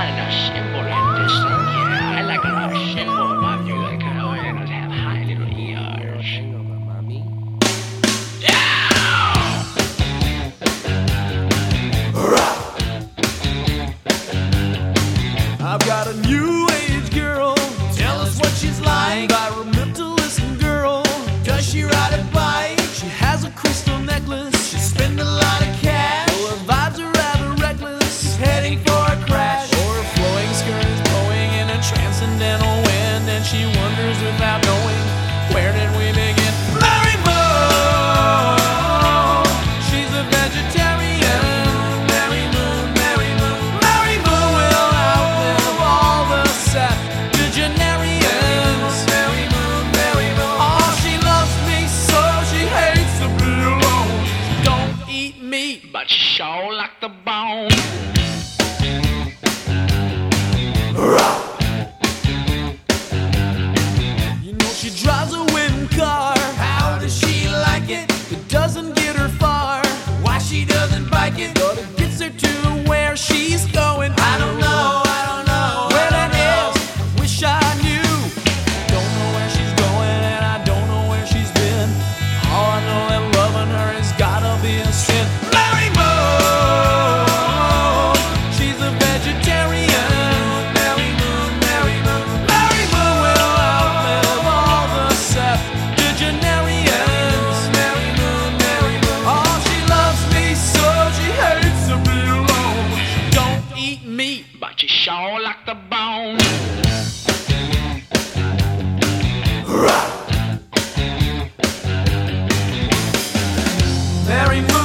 not enough cymbal in this thing here. I like a lot of cymbal in my. Like kind of have high little ears. Yeah! I've got a new me, but show like the bone. Shaw like the bone. Very much.